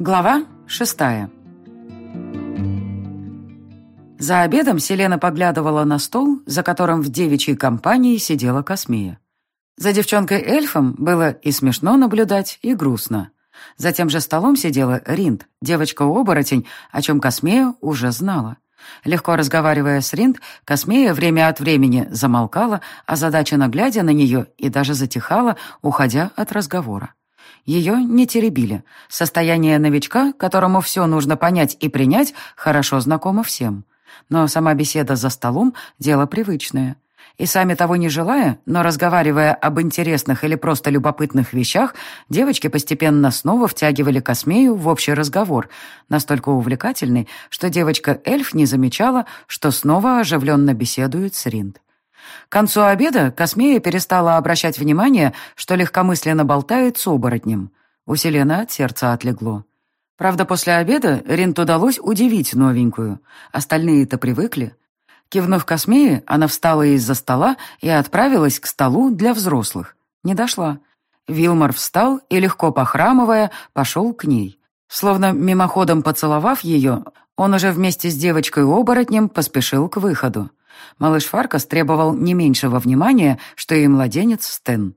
Глава шестая За обедом Селена поглядывала на стол, за которым в девичьей компании сидела Космея. За девчонкой-эльфом было и смешно наблюдать, и грустно. За тем же столом сидела Ринд, девочка-оборотень, о чем Космея уже знала. Легко разговаривая с Ринд, Космея время от времени замолкала, озадаченно глядя на нее и даже затихала, уходя от разговора. Ее не теребили. Состояние новичка, которому все нужно понять и принять, хорошо знакомо всем. Но сама беседа за столом – дело привычное. И сами того не желая, но разговаривая об интересных или просто любопытных вещах, девочки постепенно снова втягивали Космею в общий разговор, настолько увлекательный, что девочка-эльф не замечала, что снова оживленно беседует с Ринд. К концу обеда Космея перестала обращать внимание, что легкомысленно болтает с оборотнем. У Селены от сердца отлегло. Правда, после обеда Ринт удалось удивить новенькую. Остальные-то привыкли. Кивнув Космее, она встала из-за стола и отправилась к столу для взрослых. Не дошла. Вилмар встал и, легко похрамывая, пошел к ней. Словно мимоходом поцеловав ее, он уже вместе с девочкой-оборотнем поспешил к выходу. Малыш Фаркас требовал не меньшего внимания, что и младенец Стэн.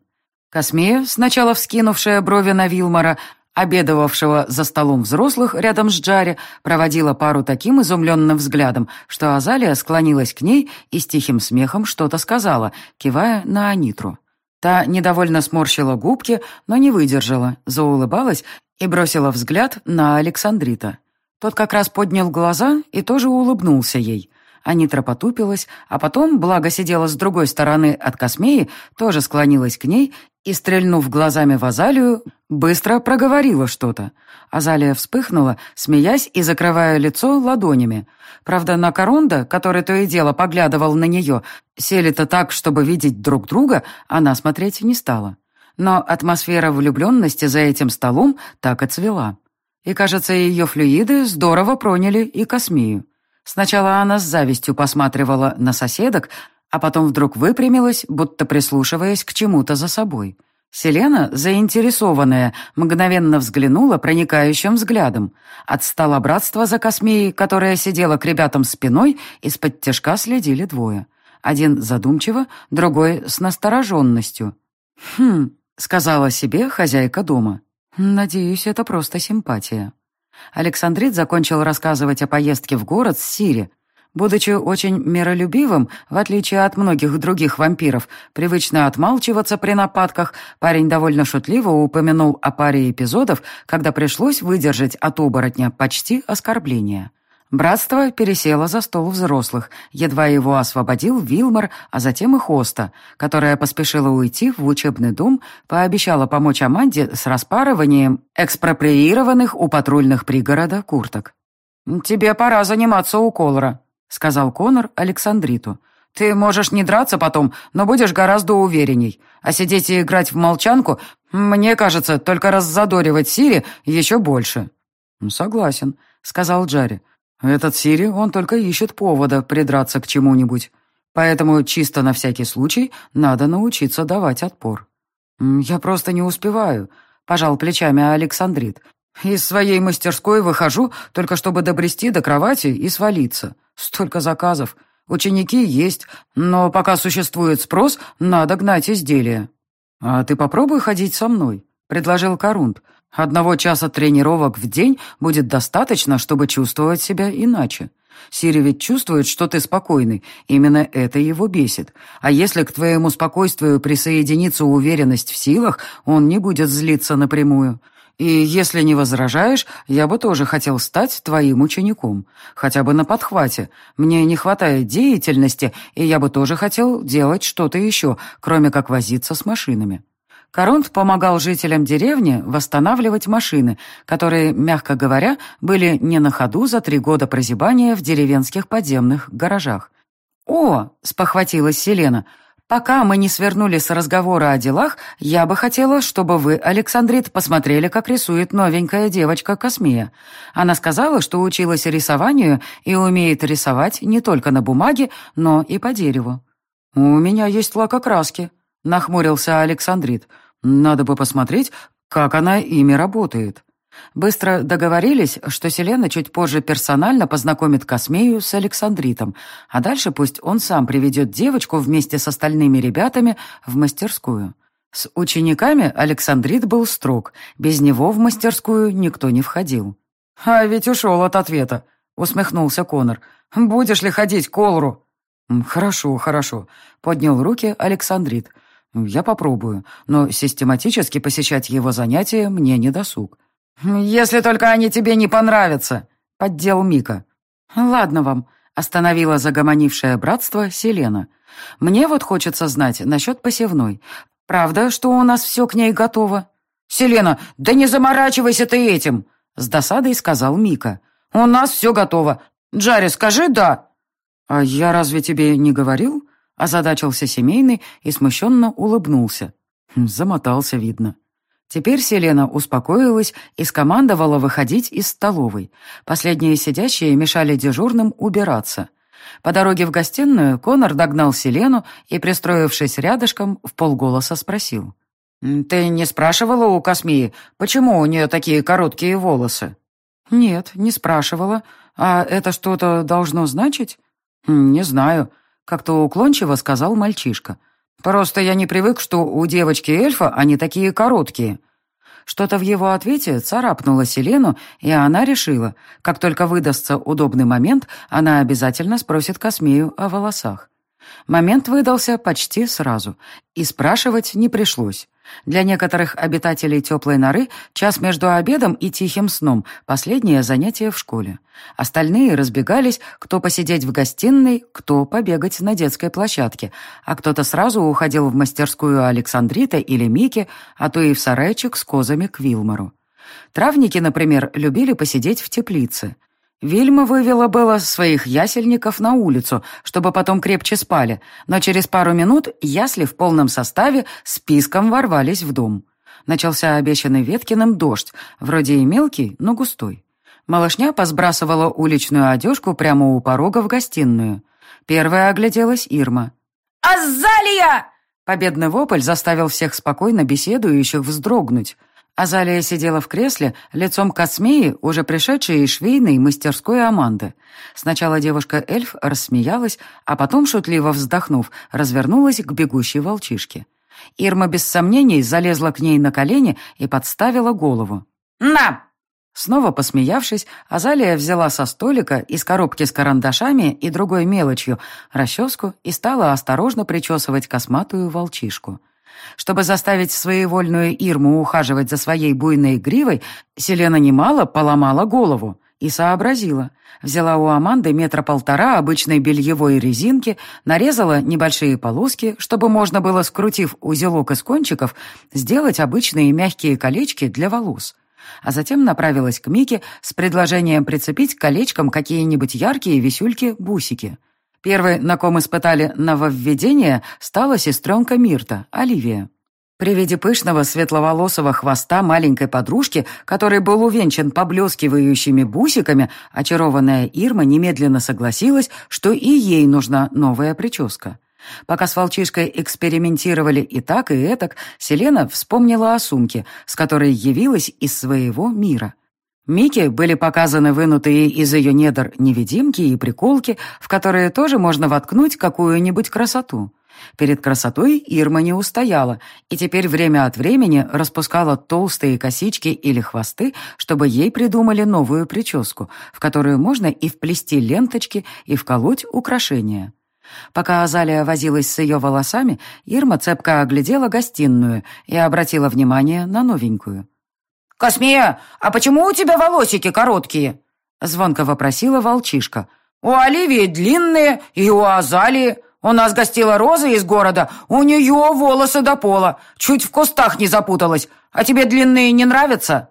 Космея, сначала вскинувшая брови на Вилмара, обедавшего за столом взрослых рядом с Джари, проводила пару таким изумленным взглядом, что Азалия склонилась к ней и с тихим смехом что-то сказала, кивая на Анитру. Та недовольно сморщила губки, но не выдержала, заулыбалась и бросила взгляд на Александрита. Тот как раз поднял глаза и тоже улыбнулся ей. Анитра потупилась, а потом, благо сидела с другой стороны от Космеи, тоже склонилась к ней и, стрельнув глазами в Азалию, быстро проговорила что-то. Азалия вспыхнула, смеясь и закрывая лицо ладонями. Правда, на Коронда, который то и дело поглядывал на нее, сели-то так, чтобы видеть друг друга, она смотреть не стала. Но атмосфера влюбленности за этим столом так и цвела. И, кажется, ее флюиды здорово проняли и Космею. Сначала она с завистью посматривала на соседок, а потом вдруг выпрямилась, будто прислушиваясь к чему-то за собой. Селена, заинтересованная, мгновенно взглянула проникающим взглядом. От стола братства за Космеей, которая сидела к ребятам спиной, из-под тяжка следили двое. Один задумчиво, другой с настороженностью. «Хм», — сказала себе хозяйка дома. «Надеюсь, это просто симпатия». Александрит закончил рассказывать о поездке в город с Сири. Будучи очень миролюбивым, в отличие от многих других вампиров, привычно отмалчиваться при нападках, парень довольно шутливо упомянул о паре эпизодов, когда пришлось выдержать от оборотня почти оскорбление. Братство пересело за стол взрослых, едва его освободил Вилмар, а затем и Хоста, которая поспешила уйти в учебный дом, пообещала помочь Аманде с распарыванием экспроприированных у патрульных пригорода курток. «Тебе пора заниматься у Колора», — сказал Конор Александриту. «Ты можешь не драться потом, но будешь гораздо уверенней. А сидеть и играть в молчанку, мне кажется, только раззадоривать Сири еще больше». «Согласен», — сказал Джарри. Этот Сири, он только ищет повода придраться к чему-нибудь. Поэтому чисто на всякий случай надо научиться давать отпор. «Я просто не успеваю», — пожал плечами Александрит. «Из своей мастерской выхожу, только чтобы добрести до кровати и свалиться. Столько заказов. Ученики есть, но пока существует спрос, надо гнать изделия». «А ты попробуй ходить со мной», — предложил Корунд. Одного часа тренировок в день будет достаточно, чтобы чувствовать себя иначе. Сири ведь чувствует, что ты спокойный. Именно это его бесит. А если к твоему спокойствию присоединится уверенность в силах, он не будет злиться напрямую. И если не возражаешь, я бы тоже хотел стать твоим учеником. Хотя бы на подхвате. Мне не хватает деятельности, и я бы тоже хотел делать что-то еще, кроме как возиться с машинами. Коронт помогал жителям деревни восстанавливать машины, которые, мягко говоря, были не на ходу за три года прозябания в деревенских подземных гаражах. «О!» — спохватилась Селена. «Пока мы не свернули с разговора о делах, я бы хотела, чтобы вы, Александрит, посмотрели, как рисует новенькая девочка Космея. Она сказала, что училась рисованию и умеет рисовать не только на бумаге, но и по дереву». «У меня есть лакокраски», — нахмурился Александрит. «Надо бы посмотреть, как она ими работает». Быстро договорились, что Селена чуть позже персонально познакомит Космею с Александритом, а дальше пусть он сам приведет девочку вместе с остальными ребятами в мастерскую. С учениками Александрит был строг, без него в мастерскую никто не входил. «А ведь ушел от ответа», — усмехнулся Конор. «Будешь ли ходить к Олру?» «Хорошо, хорошо», — поднял руки Александрит. «Я попробую, но систематически посещать его занятия мне не досуг». «Если только они тебе не понравятся», — поддел Мика. «Ладно вам», — остановила загомонившее братство Селена. «Мне вот хочется знать насчет посевной. Правда, что у нас все к ней готово?» «Селена, да не заморачивайся ты этим!» — с досадой сказал Мика. «У нас все готово. Джарри, скажи «да». «А я разве тебе не говорил?» — озадачился семейный и смущенно улыбнулся. Хм, замотался, видно. Теперь Селена успокоилась и скомандовала выходить из столовой. Последние сидящие мешали дежурным убираться. По дороге в гостиную Конор догнал Селену и, пристроившись рядышком, в полголоса спросил. «Ты не спрашивала у Космии, почему у нее такие короткие волосы?» «Нет, не спрашивала. А это что-то должно значить?» «Не знаю», — как-то уклончиво сказал мальчишка. «Просто я не привык, что у девочки-эльфа они такие короткие». Что-то в его ответе царапнуло Селену, и она решила, как только выдастся удобный момент, она обязательно спросит Космею о волосах. Момент выдался почти сразу, и спрашивать не пришлось. Для некоторых обитателей теплой норы час между обедом и тихим сном – последнее занятие в школе. Остальные разбегались, кто посидеть в гостиной, кто побегать на детской площадке, а кто-то сразу уходил в мастерскую Александрита или Мики, а то и в сарайчик с козами к Вилмору. Травники, например, любили посидеть в теплице – Вильма вывела было своих ясельников на улицу, чтобы потом крепче спали, но через пару минут ясли в полном составе списком ворвались в дом. Начался обещанный Веткиным дождь, вроде и мелкий, но густой. Малышня посбрасывала уличную одежку прямо у порога в гостиную. Первая огляделась Ирма. «Азалия!» Победный вопль заставил всех спокойно беседующих вздрогнуть – Азалия сидела в кресле, лицом к Осмеи, уже пришедшей из швейной мастерской Аманды. Сначала девушка-эльф рассмеялась, а потом, шутливо вздохнув, развернулась к бегущей волчишке. Ирма без сомнений залезла к ней на колени и подставила голову. «На!» Снова посмеявшись, Азалия взяла со столика из коробки с карандашами и другой мелочью расческу и стала осторожно причесывать косматую волчишку. Чтобы заставить своевольную Ирму ухаживать за своей буйной гривой, Селена немало поломала голову и сообразила. Взяла у Аманды метра полтора обычной бельевой резинки, нарезала небольшие полоски, чтобы можно было, скрутив узелок из кончиков, сделать обычные мягкие колечки для волос. А затем направилась к Мике с предложением прицепить к колечкам какие-нибудь яркие висюльки-бусики. Первой, на ком испытали нововведение, стала сестренка Мирта, Оливия. При виде пышного светловолосого хвоста маленькой подружки, который был увенчан поблескивающими бусиками, очарованная Ирма немедленно согласилась, что и ей нужна новая прическа. Пока с волчишкой экспериментировали и так, и этак, Селена вспомнила о сумке, с которой явилась из своего мира. Мике были показаны вынутые из ее недр невидимки и приколки, в которые тоже можно воткнуть какую-нибудь красоту. Перед красотой Ирма не устояла, и теперь время от времени распускала толстые косички или хвосты, чтобы ей придумали новую прическу, в которую можно и вплести ленточки, и вколоть украшения. Пока Азалия возилась с ее волосами, Ирма цепко оглядела гостиную и обратила внимание на новенькую. «Космея, а почему у тебя волосики короткие?» Звонко вопросила волчишка. «У Оливии длинные и у Азалии. У нас гостила Роза из города, у нее волосы до пола, чуть в кустах не запуталась. А тебе длинные не нравятся?»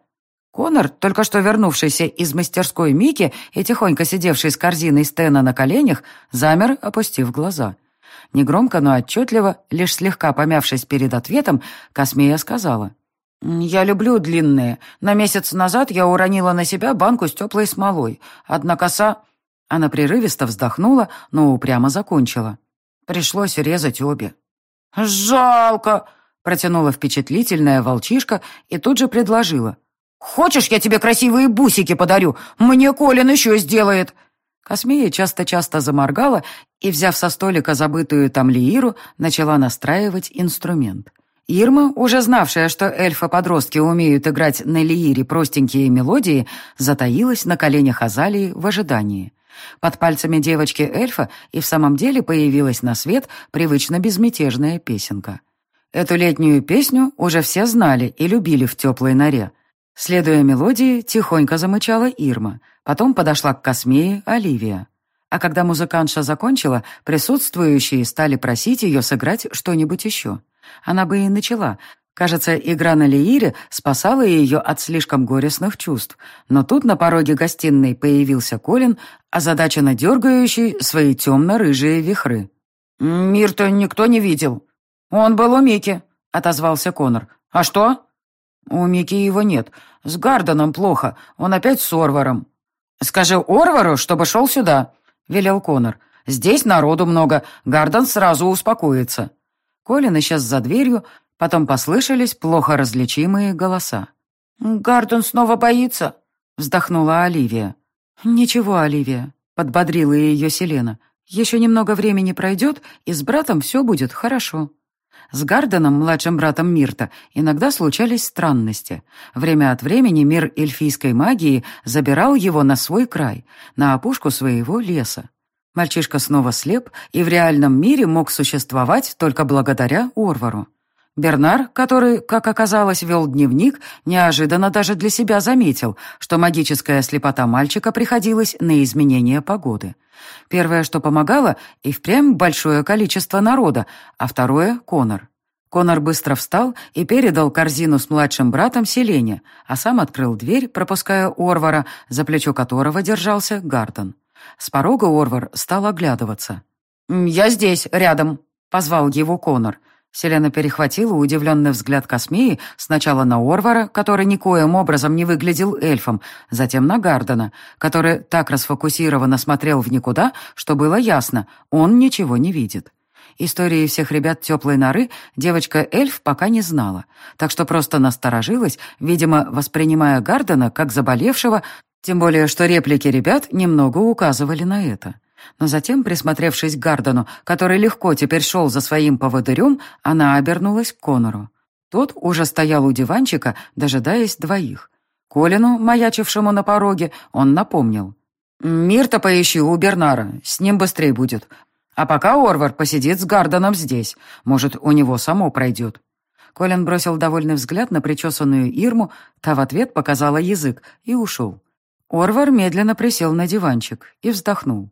Конор, только что вернувшийся из мастерской Мики и тихонько сидевший с корзиной Стена на коленях, замер, опустив глаза. Негромко, но отчетливо, лишь слегка помявшись перед ответом, Космея сказала. «Я люблю длинные. На месяц назад я уронила на себя банку с теплой смолой. Одна коса...» Она прерывисто вздохнула, но упрямо закончила. Пришлось резать обе. «Жалко!» — протянула впечатлительная волчишка и тут же предложила. Хочешь, я тебе красивые бусики подарю? Мне Колин еще сделает!» Космея часто-часто заморгала и, взяв со столика забытую там лииру, начала настраивать инструмент. Ирма, уже знавшая, что эльфы-подростки умеют играть на лиире простенькие мелодии, затаилась на коленях Азалии в ожидании. Под пальцами девочки-эльфа и в самом деле появилась на свет привычно безмятежная песенка. Эту летнюю песню уже все знали и любили в теплой норе. Следуя мелодии, тихонько замычала Ирма, потом подошла к Космее Оливия. А когда музыкантша закончила, присутствующие стали просить ее сыграть что-нибудь еще. Она бы и начала. Кажется, игра на лиире спасала ее от слишком горестных чувств. Но тут на пороге гостиной появился Колин, озадаченно дергающий свои темно-рыжие вихры. «Мир-то никто не видел. Он был у Мики», — отозвался Конор. «А что?» «У Мики его нет. С Гарденом плохо. Он опять с Орваром». «Скажи Орвару, чтобы шел сюда», — велел Конор. «Здесь народу много. Гарден сразу успокоится». Колин исчез за дверью, потом послышались плохо различимые голоса. «Гарден снова боится», — вздохнула Оливия. «Ничего, Оливия», — подбодрила ее Селена. «Еще немного времени пройдет, и с братом все будет хорошо». С Гарденом, младшим братом Мирта, иногда случались странности. Время от времени мир эльфийской магии забирал его на свой край, на опушку своего леса. Мальчишка снова слеп и в реальном мире мог существовать только благодаря Орвару. Бернар, который, как оказалось, вел дневник, неожиданно даже для себя заметил, что магическая слепота мальчика приходилась на изменение погоды. Первое, что помогало, и впрямь большое количество народа, а второе — Конор. Конор быстро встал и передал корзину с младшим братом Селене, а сам открыл дверь, пропуская Орвара, за плечо которого держался Гарден. С порога Орвар стал оглядываться. «Я здесь, рядом», — позвал его Конор. Селена перехватила удивленный взгляд Космеи сначала на Орвара, который никоим образом не выглядел эльфом, затем на Гардена, который так расфокусированно смотрел в никуда, что было ясно, он ничего не видит. Истории всех ребят теплой норы девочка-эльф пока не знала, так что просто насторожилась, видимо, воспринимая Гардена как заболевшего, тем более, что реплики ребят немного указывали на это. Но затем, присмотревшись к Гардену, который легко теперь шел за своим поводырем, она обернулась к Конору. Тот уже стоял у диванчика, дожидаясь двоих. Колину, маячившему на пороге, он напомнил. «Мир-то поищи у Бернара, с ним быстрее будет. А пока Орвар посидит с Гарденом здесь. Может, у него само пройдет». Колин бросил довольный взгляд на причесанную Ирму, та в ответ показала язык и ушел. Орвар медленно присел на диванчик и вздохнул.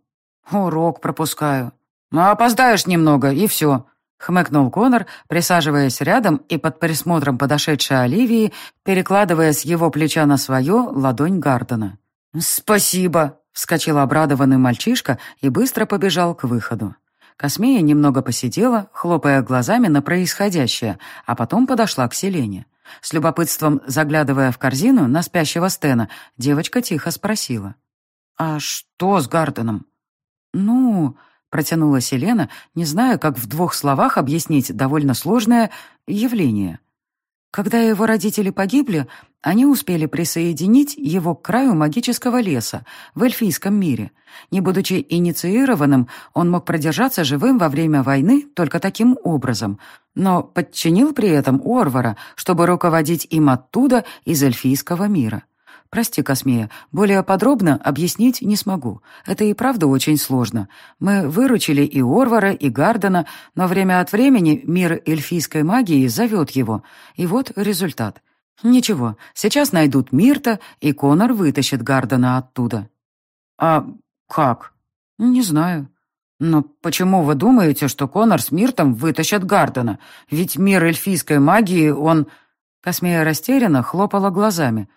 «Урок пропускаю». «Ну, опоздаешь немного, и все», — хмыкнул Конор, присаживаясь рядом и под присмотром подошедшей Оливии, перекладывая с его плеча на свое ладонь Гардена. «Спасибо», — вскочил обрадованный мальчишка и быстро побежал к выходу. Космея немного посидела, хлопая глазами на происходящее, а потом подошла к Селене. С любопытством заглядывая в корзину на спящего Стена, девочка тихо спросила. «А что с Гарденом?» «Ну...» — протянула Селена, не зная, как в двух словах объяснить довольно сложное явление. Когда его родители погибли, они успели присоединить его к краю магического леса в эльфийском мире. Не будучи инициированным, он мог продержаться живым во время войны только таким образом, но подчинил при этом Орвара, чтобы руководить им оттуда, из эльфийского мира. Прости, Космея, более подробно объяснить не смогу. Это и правда очень сложно. Мы выручили и Орвара, и Гардена, но время от времени мир эльфийской магии зовет его. И вот результат. Ничего, сейчас найдут Мирта, и Конор вытащит Гардена оттуда. А как? Не знаю. Но почему вы думаете, что Конор с Миртом вытащат Гардена? Ведь мир эльфийской магии, он... Космея растерянно хлопала глазами.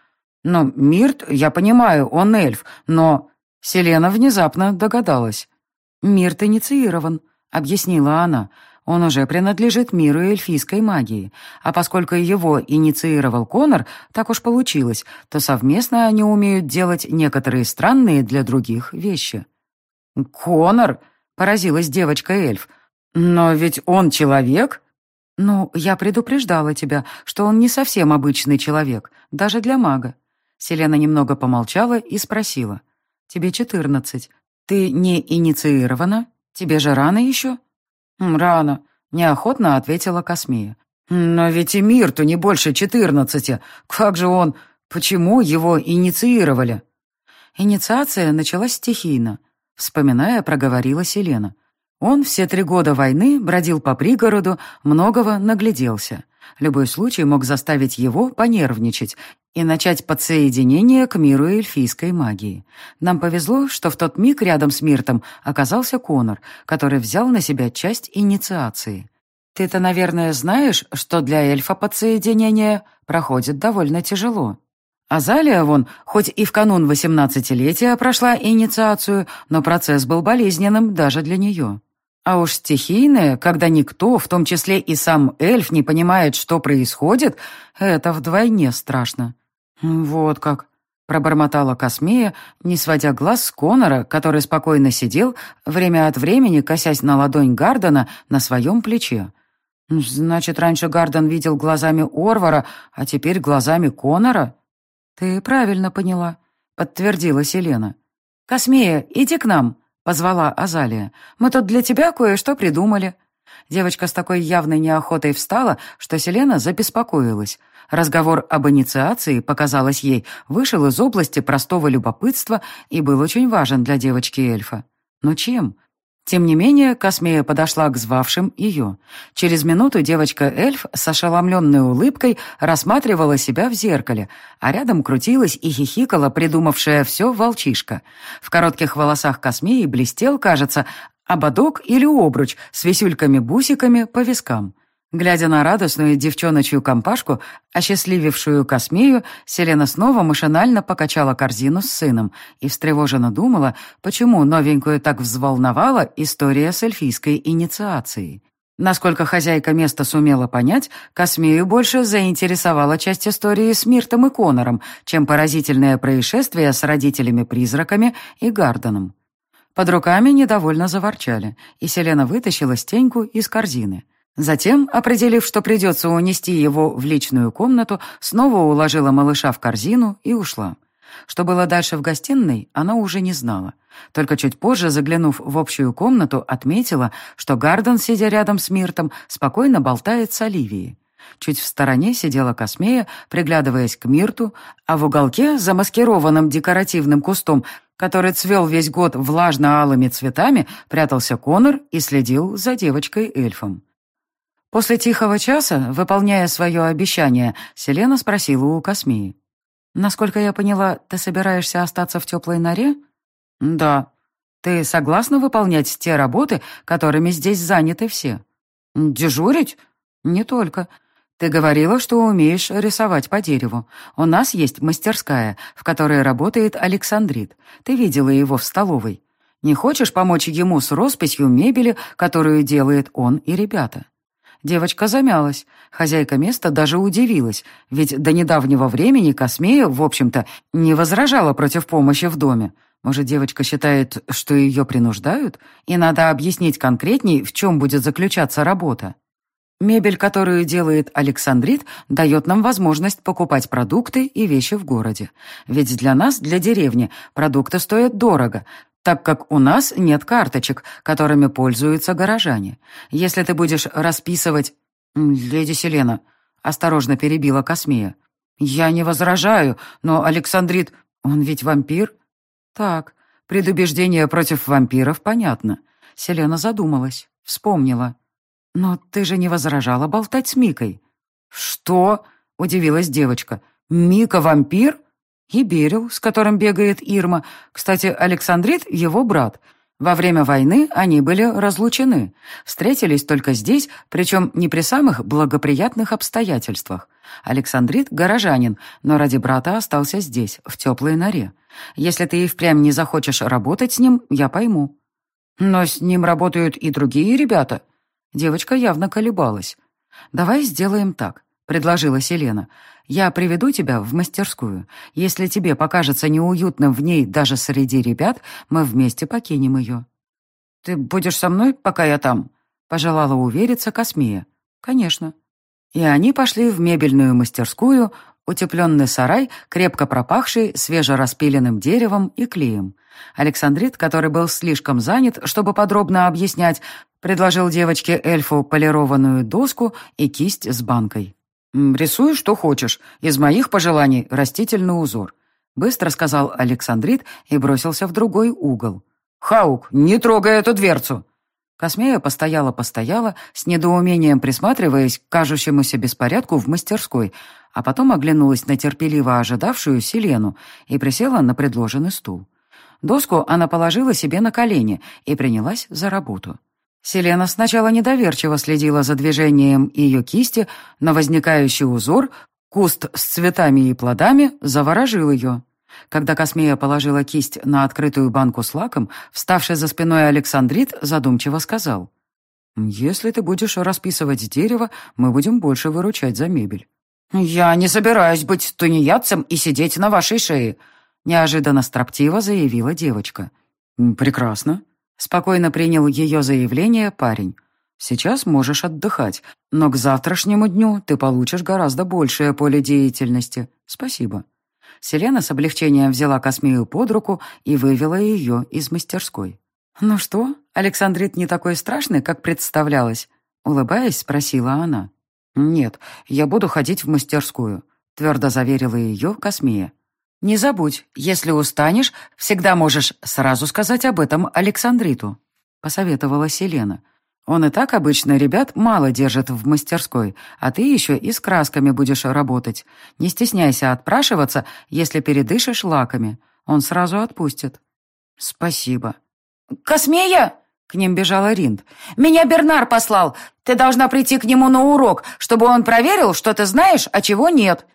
«Ну, Мирт, я понимаю, он эльф, но...» Селена внезапно догадалась. «Мирт инициирован», — объяснила она. «Он уже принадлежит миру эльфийской магии. А поскольку его инициировал Конор, так уж получилось, то совместно они умеют делать некоторые странные для других вещи». «Конор?» — поразилась девочка-эльф. «Но ведь он человек?» «Ну, я предупреждала тебя, что он не совсем обычный человек, даже для мага». Селена немного помолчала и спросила. «Тебе четырнадцать. Ты не инициирована? Тебе же рано еще?» «Рано», — неохотно ответила Космия. «Но ведь и Мирту не больше четырнадцати. Как же он... Почему его инициировали?» Инициация началась стихийно. Вспоминая, проговорила Селена. Он все три года войны бродил по пригороду, многого нагляделся. Любой случай мог заставить его понервничать и начать подсоединение к миру эльфийской магии. Нам повезло, что в тот миг рядом с Миртом оказался Конор, который взял на себя часть инициации. Ты-то, наверное, знаешь, что для эльфа подсоединение проходит довольно тяжело. Азалия, вон, хоть и в канун восемнадцатилетия прошла инициацию, но процесс был болезненным даже для нее. А уж стихийное, когда никто, в том числе и сам эльф, не понимает, что происходит, это вдвойне страшно. Вот как, пробормотала Космея, не сводя глаз с Конора, который спокойно сидел, время от времени косясь на ладонь Гардена на своем плече. Значит, раньше Гарден видел глазами Орвара, а теперь глазами Конора? «Ты правильно поняла», — подтвердила Селена. «Космея, иди к нам», — позвала Азалия. «Мы тут для тебя кое-что придумали». Девочка с такой явной неохотой встала, что Селена забеспокоилась. Разговор об инициации, показалось ей, вышел из области простого любопытства и был очень важен для девочки-эльфа. Но чем? Тем не менее, Космея подошла к звавшим ее. Через минуту девочка-эльф с ошеломленной улыбкой рассматривала себя в зеркале, а рядом крутилась и хихикала, придумавшая все волчишка. В коротких волосах Космеи блестел, кажется, ободок или обруч с висюльками-бусиками по вискам. Глядя на радостную девчоночью компашку, осчастливившую Космею, Селена снова машинально покачала корзину с сыном и встревоженно думала, почему новенькую так взволновала история с эльфийской инициацией. Насколько хозяйка места сумела понять, Космею больше заинтересовала часть истории с Миртом и Конором, чем поразительное происшествие с родителями-призраками и Гарденом. Под руками недовольно заворчали, и Селена вытащила стеньку из корзины. Затем, определив, что придется унести его в личную комнату, снова уложила малыша в корзину и ушла. Что было дальше в гостиной, она уже не знала. Только чуть позже, заглянув в общую комнату, отметила, что Гарден, сидя рядом с Миртом, спокойно болтает с Оливией. Чуть в стороне сидела Космея, приглядываясь к Мирту, а в уголке, замаскированным декоративным кустом, который цвел весь год влажно-алыми цветами, прятался Конор и следил за девочкой-эльфом. После тихого часа, выполняя свое обещание, Селена спросила у Космии. «Насколько я поняла, ты собираешься остаться в теплой норе?» «Да. Ты согласна выполнять те работы, которыми здесь заняты все?» «Дежурить?» «Не только. Ты говорила, что умеешь рисовать по дереву. У нас есть мастерская, в которой работает Александрит. Ты видела его в столовой. Не хочешь помочь ему с росписью мебели, которую делает он и ребята?» Девочка замялась. Хозяйка места даже удивилась, ведь до недавнего времени Космея, в общем-то, не возражала против помощи в доме. Может, девочка считает, что ее принуждают, и надо объяснить конкретней, в чем будет заключаться работа. Мебель, которую делает Александрит, дает нам возможность покупать продукты и вещи в городе. Ведь для нас, для деревни, продукты стоят дорого, так как у нас нет карточек, которыми пользуются горожане. Если ты будешь расписывать... Леди Селена, осторожно перебила Космея. Я не возражаю, но Александрит, он ведь вампир? Так, предубеждение против вампиров понятно. Селена задумалась, вспомнила. Но ты же не возражала болтать с Микой. Что? Удивилась девочка. Мика вампир? И Берил, с которым бегает Ирма. Кстати, Александрит — его брат. Во время войны они были разлучены. Встретились только здесь, причем не при самых благоприятных обстоятельствах. Александрит — горожанин, но ради брата остался здесь, в теплой норе. Если ты и впрямь не захочешь работать с ним, я пойму. Но с ним работают и другие ребята. Девочка явно колебалась. Давай сделаем так предложила Селена. «Я приведу тебя в мастерскую. Если тебе покажется неуютным в ней даже среди ребят, мы вместе покинем ее». «Ты будешь со мной, пока я там?» — пожелала увериться Космия. «Конечно». И они пошли в мебельную мастерскую, утепленный сарай, крепко пропахший свежераспиленным деревом и клеем. Александрит, который был слишком занят, чтобы подробно объяснять, предложил девочке-эльфу полированную доску и кисть с банкой. «Рисуй, что хочешь. Из моих пожеланий растительный узор», — быстро сказал Александрит и бросился в другой угол. «Хаук, не трогай эту дверцу!» Космея постояла-постояла, с недоумением присматриваясь к кажущемуся беспорядку в мастерской, а потом оглянулась на терпеливо ожидавшую Селену и присела на предложенный стул. Доску она положила себе на колени и принялась за работу. Селена сначала недоверчиво следила за движением ее кисти, но возникающий узор, куст с цветами и плодами, заворожил ее. Когда Космея положила кисть на открытую банку с лаком, вставший за спиной Александрит задумчиво сказал. «Если ты будешь расписывать дерево, мы будем больше выручать за мебель». «Я не собираюсь быть тунеядцем и сидеть на вашей шее», неожиданно строптиво заявила девочка. «Прекрасно», — спокойно принял ее заявление парень. «Сейчас можешь отдыхать, но к завтрашнему дню ты получишь гораздо большее поле деятельности. Спасибо». Селена с облегчением взяла Космею под руку и вывела ее из мастерской. «Ну что, Александрит не такой страшный, как представлялось?» Улыбаясь, спросила она. «Нет, я буду ходить в мастерскую», — твердо заверила ее Космея. «Не забудь, если устанешь, всегда можешь сразу сказать об этом Александриту», — посоветовала Селена. Он и так обычно ребят мало держит в мастерской, а ты еще и с красками будешь работать. Не стесняйся отпрашиваться, если передышишь лаками. Он сразу отпустит». «Спасибо». «Космея!» — к ним бежала Ринд. «Меня Бернар послал. Ты должна прийти к нему на урок, чтобы он проверил, что ты знаешь, а чего нет».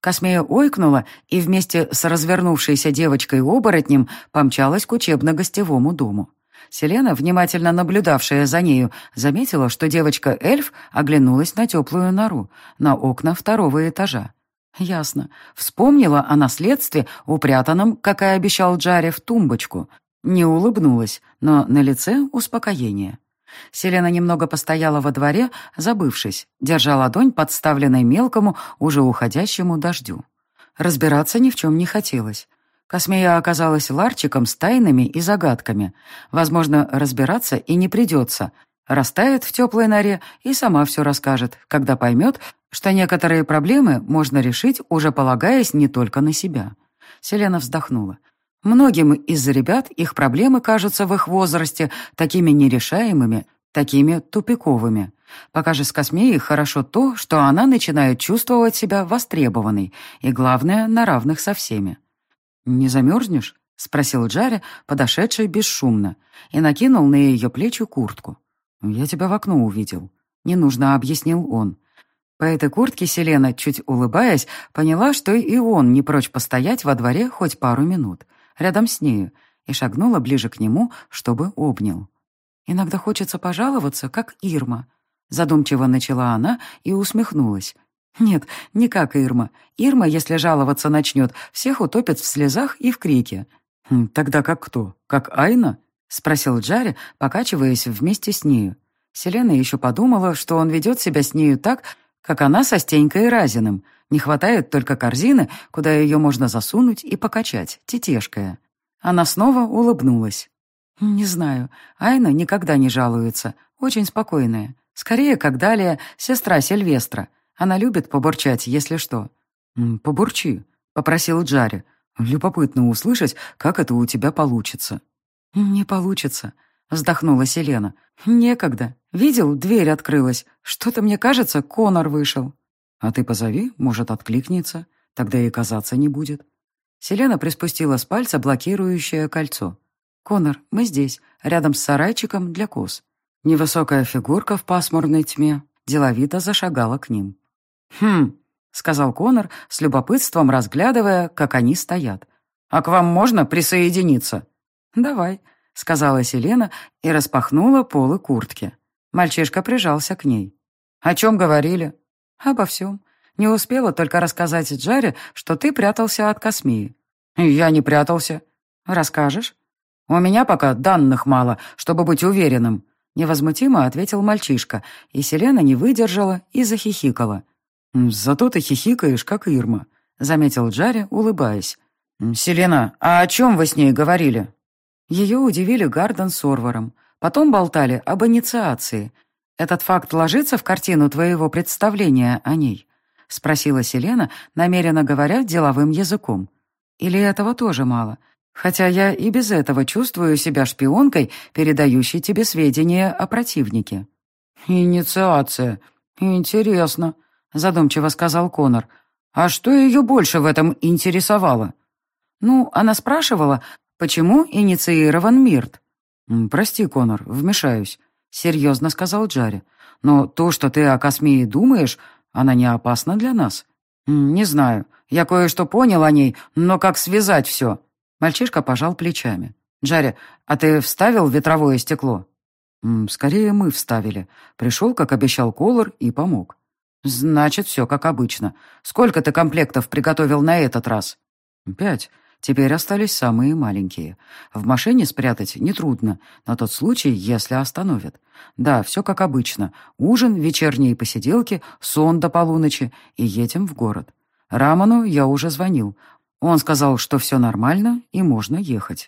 Космея ойкнула и вместе с развернувшейся девочкой-оборотнем помчалась к учебно-гостевому дому. Селена, внимательно наблюдавшая за нею, заметила, что девочка-эльф оглянулась на теплую нору, на окна второго этажа. Ясно. Вспомнила о наследстве, упрятанном, как и обещал Джаре, в тумбочку. Не улыбнулась, но на лице успокоение. Селена немного постояла во дворе, забывшись, держа ладонь, подставленной мелкому, уже уходящему дождю. Разбираться ни в чем не хотелось. Космея оказалась ларчиком с тайнами и загадками. Возможно, разбираться и не придется. Растает в теплой норе и сама все расскажет, когда поймет, что некоторые проблемы можно решить, уже полагаясь не только на себя. Селена вздохнула. Многим из ребят их проблемы кажутся в их возрасте такими нерешаемыми, такими тупиковыми. Пока же с Космеей хорошо то, что она начинает чувствовать себя востребованной и, главное, на равных со всеми. «Не замерзнешь?» — спросил Джарри, подошедший бесшумно, и накинул на ее плечи куртку. «Я тебя в окно увидел». «Не нужно», — объяснил он. По этой куртке Селена, чуть улыбаясь, поняла, что и он не прочь постоять во дворе хоть пару минут, рядом с нею, и шагнула ближе к нему, чтобы обнял. «Иногда хочется пожаловаться, как Ирма», — задумчиво начала она и усмехнулась. Нет, не как Ирма. Ирма, если жаловаться начнет, всех утопит в слезах и в крике. «Хм, «Тогда как кто? Как Айна?» — спросил Джари, покачиваясь вместе с нею. Селена еще подумала, что он ведет себя с нею так, как она со Стенькой Разиным. Не хватает только корзины, куда ее можно засунуть и покачать, тетешкая. Она снова улыбнулась. «Не знаю. Айна никогда не жалуется. Очень спокойная. Скорее, как далее, сестра Сильвестра. Она любит побурчать, если что». «Побурчи», — попросил Джари. «Любопытно услышать, как это у тебя получится». «Не получится», — вздохнула Селена. «Некогда. Видел, дверь открылась. Что-то, мне кажется, Конор вышел». «А ты позови, может, откликнется. Тогда и казаться не будет». Селена приспустила с пальца блокирующее кольцо. «Конор, мы здесь, рядом с сарайчиком для коз». Невысокая фигурка в пасмурной тьме деловито зашагала к ним. «Хм», — сказал Конор, с любопытством разглядывая, как они стоят. «А к вам можно присоединиться?» «Давай», — сказала Селена и распахнула полы куртки. Мальчишка прижался к ней. «О чем говорили?» «Обо всем. Не успела только рассказать Джаре, что ты прятался от Космии». «Я не прятался». «Расскажешь?» «У меня пока данных мало, чтобы быть уверенным. Невозмутимо ответил мальчишка, и Селена не выдержала и захихикала. «Зато ты хихикаешь, как Ирма», — заметил Джарри, улыбаясь. «Селена, а о чем вы с ней говорили?» Ее удивили Гарден с. Потом болтали об инициации. Этот факт ложится в картину твоего представления о ней? Спросила Селена, намеренно говоря деловым языком. Или этого тоже мало? Хотя я и без этого чувствую себя шпионкой, передающей тебе сведения о противнике. «Инициация. Интересно», — задумчиво сказал Конор. «А что ее больше в этом интересовало?» «Ну, она спрашивала, почему инициирован Мирт?» «Прости, Конор, вмешаюсь», — серьезно сказал Джарри. «Но то, что ты о Космии думаешь, она не опасна для нас?» «Не знаю. Я кое-что понял о ней, но как связать все?» Мальчишка пожал плечами. «Джарри, а ты вставил ветровое стекло?» «Скорее мы вставили. Пришел, как обещал Колор, и помог». «Значит, все как обычно. Сколько ты комплектов приготовил на этот раз?» «Пять. Теперь остались самые маленькие. В машине спрятать нетрудно, на тот случай, если остановят. Да, все как обычно. Ужин, вечерние посиделки, сон до полуночи и едем в город. Раману я уже звонил. Он сказал, что все нормально и можно ехать.